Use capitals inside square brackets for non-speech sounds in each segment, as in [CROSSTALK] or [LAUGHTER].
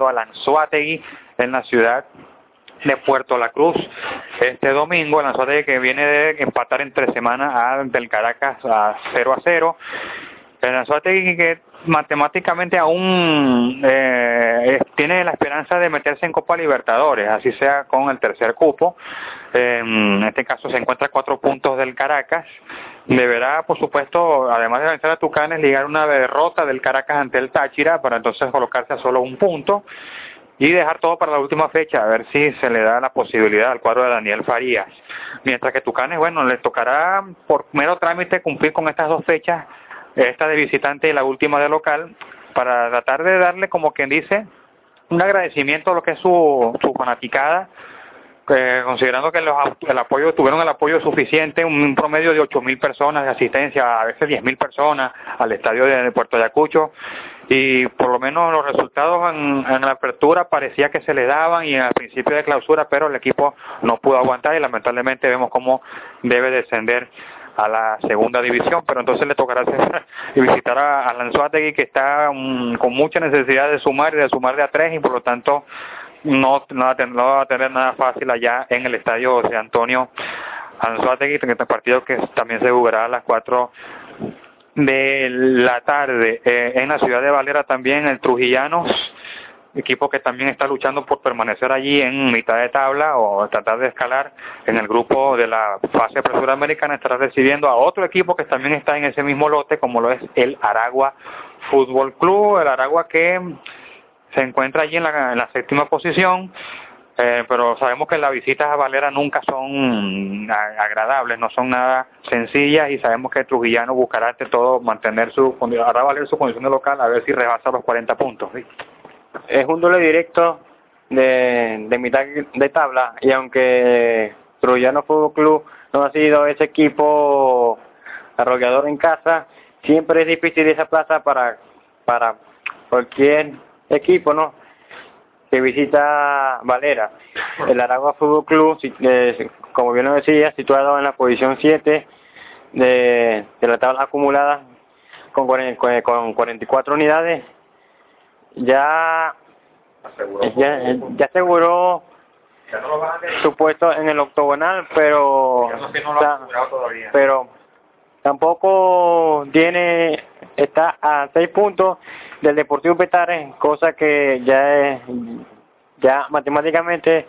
visitando a Lanzuategui en la ciudad de Puerto La Cruz este domingo, Lanzarote que viene de empatar entre semanas del Caracas a 0 a 0. El Lanzarote que matemáticamente aún eh, tiene la esperanza de meterse en Copa Libertadores, así sea con el tercer cupo. en este caso se encuentra a cuatro puntos del Caracas. Deberá, por supuesto, además de vencer a Tucanes, ligar una derrota del Caracas ante el Táchira para entonces colocarse a solo un punto y dejar todo para la última fecha, a ver si se le da la posibilidad al cuadro de Daniel Farías. Mientras que Tucanes, bueno, le tocará por mero trámite cumplir con estas dos fechas, esta de visitante y la última de local, para tratar de darle, como quien dice, un agradecimiento a lo que es su, su fanaticada, considerando que el apoyo tuvieron el apoyo suficiente, un, promedio de ocho mil personas de asistencia, a veces diez mil personas al estadio de Puerto Ayacucho, y por lo menos los resultados en, la apertura parecía que se le daban y al principio de clausura, pero el equipo no pudo aguantar y lamentablemente vemos cómo debe descender a la segunda división, pero entonces le tocará [LAUGHS] visitar a, a Lanzuategui que está mm, con mucha necesidad de sumar y de sumar de a tres y por lo tanto no, no, va, a tener, nada fácil allá en el estadio José Antonio Anzuategui, en este partido que también se jugará a las cuatro de la tarde eh, en la ciudad de Valera también el Trujillanos equipo que también está luchando por permanecer allí en mitad de tabla o tratar de escalar en el grupo de la fase presura americana estará recibiendo a otro equipo que también está en ese mismo lote como lo es el Aragua Fútbol Club el Aragua que se encuentra allí en la, séptima posición eh, pero sabemos que las visitas a Valera nunca son agradables, no son nada sencillas y sabemos que Trujillano buscará ante todo mantener su, hará valer su condición de local a ver si rebasa los 40 puntos. Es un doble directo de, de mitad de tabla y aunque Trujillano Fútbol Club no ha sido ese equipo arrollador en casa, siempre es difícil esa plaza para, para cualquier equipo, ¿no? que visita Valera. El Aragua Fútbol Club, eh, como bien lo decía, situado en la posición 7 de, de la tabla acumulada con, con 44 unidades, ya ya, ya aseguró su puesto en el octogonal, pero pero tampoco tiene está a seis puntos del Deportivo Petare, cosa que ya es, ya matemáticamente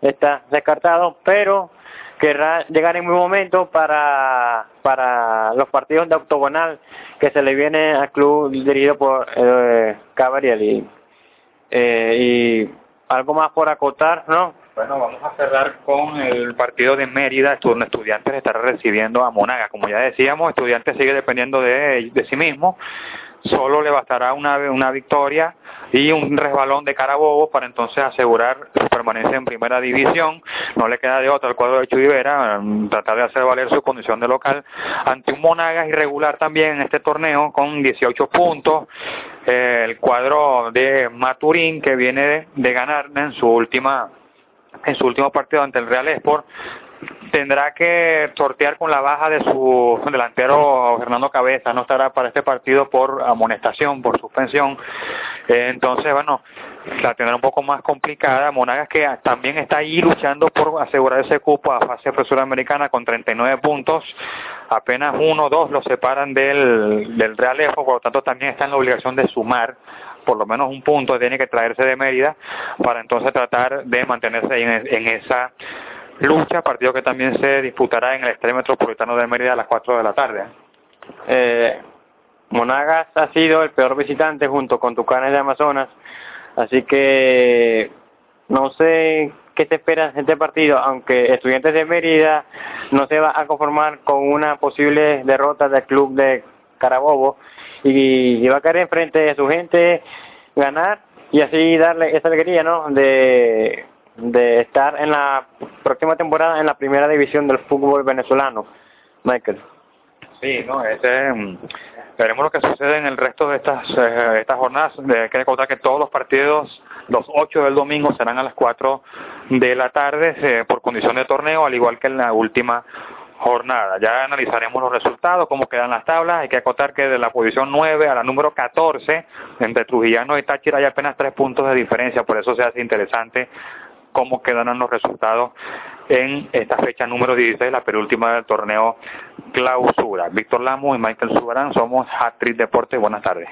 está descartado, pero querrá llegar en un momento para para los partidos de octogonal que se le viene al club dirigido por eh, eh, y algo más por acotar, ¿no? Bueno, vamos a cerrar con el partido de Mérida, donde Estudiantes estará recibiendo a Monaga. Como ya decíamos, Estudiantes sigue dependiendo de, de sí mismo. Solo le bastará una, una victoria y un resbalón de Carabobo para entonces asegurar su permanencia en primera división. No le queda de otra al cuadro de Chuyivera, mm, tratar de hacer valer su condición de local ante un Monagas irregular también en este torneo con 18 puntos. Eh, el cuadro de Maturín que viene de ganar en su última en su último partido ante el Real Sport tendrá que sortear con la baja de su delantero Fernando Cabeza, no estará para este partido por amonestación, por suspensión. Entonces, bueno, la tendrá un poco más complicada. Monagas que también está ahí luchando por asegurar ese cupo a fase profesora americana con 39 puntos. Apenas uno o dos lo separan del, del Real Esport, por lo tanto también está en la obligación de sumar por lo menos un punto tiene que traerse de Mérida para entonces tratar de mantenerse en, en esa lucha, partido que también se disputará en el Estadio Metropolitano de Mérida a las 4 de la tarde. Eh, Monagas ha sido el peor visitante junto con Tucanes de Amazonas, así que no sé qué se espera de este partido, aunque Estudiantes de Mérida no se va a conformar con una posible derrota del club de Carabobo, y, va a caer enfrente de su gente, ganar y así darle esa alegría, ¿no? De, de estar en la próxima temporada en la primera división del fútbol venezolano, Michael. Sí, no, este, mm, veremos lo que sucede en el resto de estas eh, estas jornadas. Hay que recordar que todos los partidos, los ocho del domingo, serán a las cuatro de la tarde eh, por condición de torneo, al igual que en la última jornada. Ya analizaremos los resultados, cómo quedan las tablas. Hay que acotar que de la posición 9 a la número 14, entre Trujillano y Táchira hay apenas tres puntos de diferencia, por eso se hace interesante cómo quedarán los resultados en esta fecha número 16, la penúltima del torneo clausura. Víctor Lamo y Michael Subarán somos Actriz Deporte. Buenas tardes.